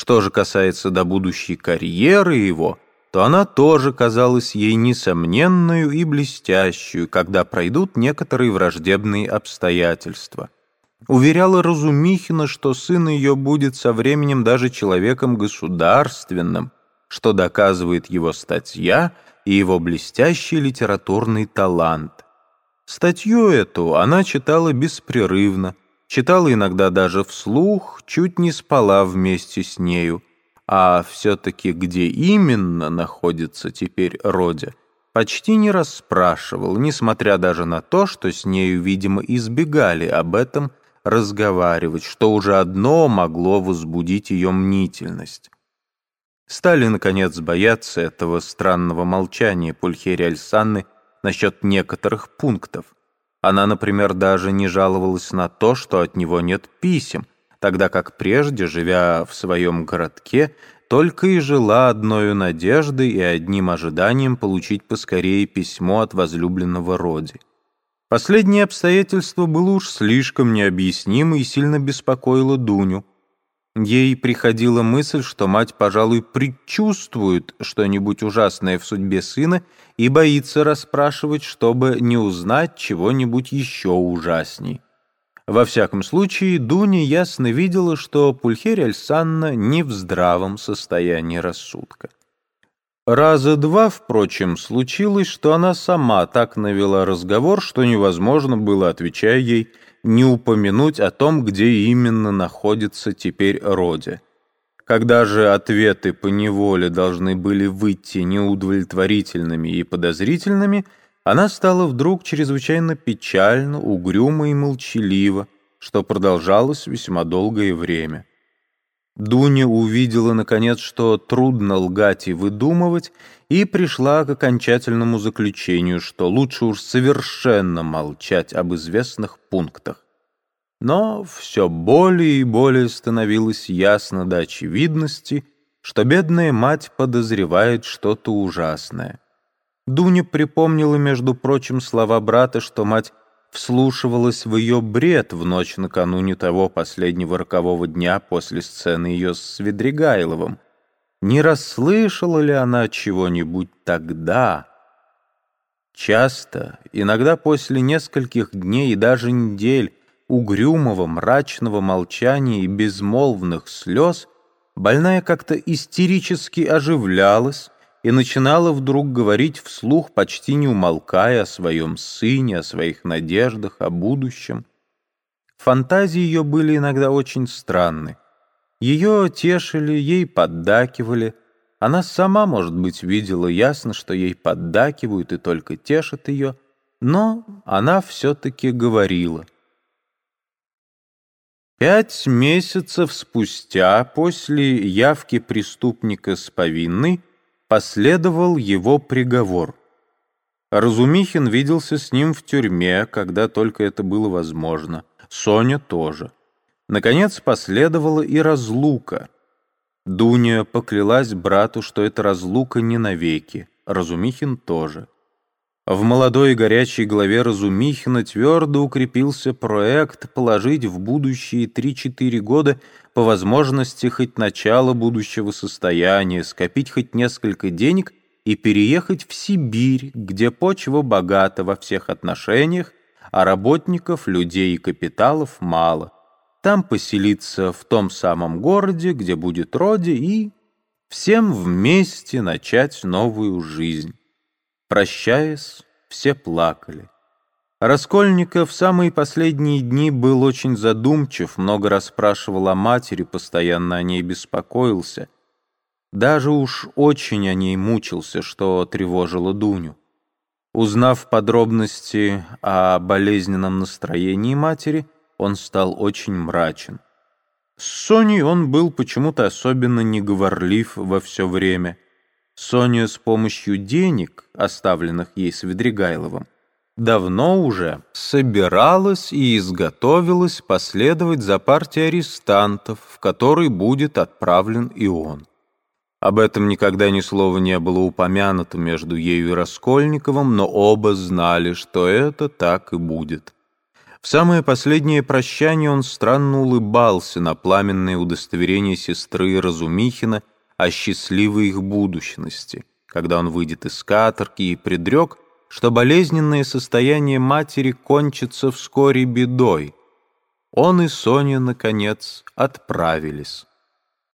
Что же касается до будущей карьеры его, то она тоже казалась ей несомненную и блестящую, когда пройдут некоторые враждебные обстоятельства. Уверяла Разумихина, что сын ее будет со временем даже человеком государственным, что доказывает его статья и его блестящий литературный талант. Статью эту она читала беспрерывно, читала иногда даже вслух, чуть не спала вместе с нею, а все-таки где именно находится теперь Родя, почти не расспрашивал, несмотря даже на то, что с нею, видимо, избегали об этом разговаривать, что уже одно могло возбудить ее мнительность. Стали, наконец, бояться этого странного молчания Пульхерии Альсанны насчет некоторых пунктов. Она, например, даже не жаловалась на то, что от него нет писем, тогда как прежде, живя в своем городке, только и жила одною надеждой и одним ожиданием получить поскорее письмо от возлюбленного Роди. Последнее обстоятельство было уж слишком необъяснимо и сильно беспокоило Дуню. Ей приходила мысль, что мать, пожалуй, предчувствует что-нибудь ужасное в судьбе сына и боится расспрашивать, чтобы не узнать чего-нибудь еще ужасней. Во всяком случае, Дуня ясно видела, что Пульхерия Альсанна не в здравом состоянии рассудка. Раза два, впрочем, случилось, что она сама так навела разговор, что невозможно было, отвечая ей, не упомянуть о том, где именно находится теперь Роди. Когда же ответы по неволе должны были выйти неудовлетворительными и подозрительными, она стала вдруг чрезвычайно печально, угрюмо и молчалива, что продолжалось весьма долгое время. Дуня увидела, наконец, что трудно лгать и выдумывать, и пришла к окончательному заключению, что лучше уж совершенно молчать об известных пунктах. Но все более и более становилось ясно до очевидности, что бедная мать подозревает что-то ужасное. Дуня припомнила, между прочим, слова брата, что мать вслушивалась в ее бред в ночь накануне того последнего рокового дня после сцены ее с Ведригайловым. Не расслышала ли она чего-нибудь тогда? Часто, иногда после нескольких дней и даже недель угрюмого, мрачного молчания и безмолвных слез, больная как-то истерически оживлялась, и начинала вдруг говорить вслух, почти не умолкая о своем сыне, о своих надеждах, о будущем. Фантазии ее были иногда очень странны. Ее тешили, ей поддакивали. Она сама, может быть, видела ясно, что ей поддакивают и только тешат ее, но она все-таки говорила. Пять месяцев спустя, после явки преступника с повинной, Последовал его приговор. Разумихин виделся с ним в тюрьме, когда только это было возможно. Соня тоже. Наконец последовала и разлука. Дуня поклялась брату, что эта разлука не навеки. Разумихин тоже. В молодой и горячей голове Разумихина твердо укрепился проект положить в будущие 3-4 года по возможности хоть начало будущего состояния, скопить хоть несколько денег и переехать в Сибирь, где почва богата во всех отношениях, а работников, людей и капиталов мало. Там поселиться в том самом городе, где будет Роди, и всем вместе начать новую жизнь. Прощаясь, все плакали. Раскольников в самые последние дни был очень задумчив, много расспрашивал о матери, постоянно о ней беспокоился. Даже уж очень о ней мучился, что тревожило Дуню. Узнав подробности о болезненном настроении матери, он стал очень мрачен. С Соней он был почему-то особенно неговорлив во все время — Соня с помощью денег, оставленных ей с Ведригайловым, давно уже собиралась и изготовилась последовать за партией арестантов, в которой будет отправлен и он. Об этом никогда ни слова не было упомянуто между ею и Раскольниковым, но оба знали, что это так и будет. В самое последнее прощание он странно улыбался на пламенное удостоверение сестры Разумихина о счастливой их будущности, когда он выйдет из каторги и предрек, что болезненное состояние матери кончится вскоре бедой. Он и Соня, наконец, отправились.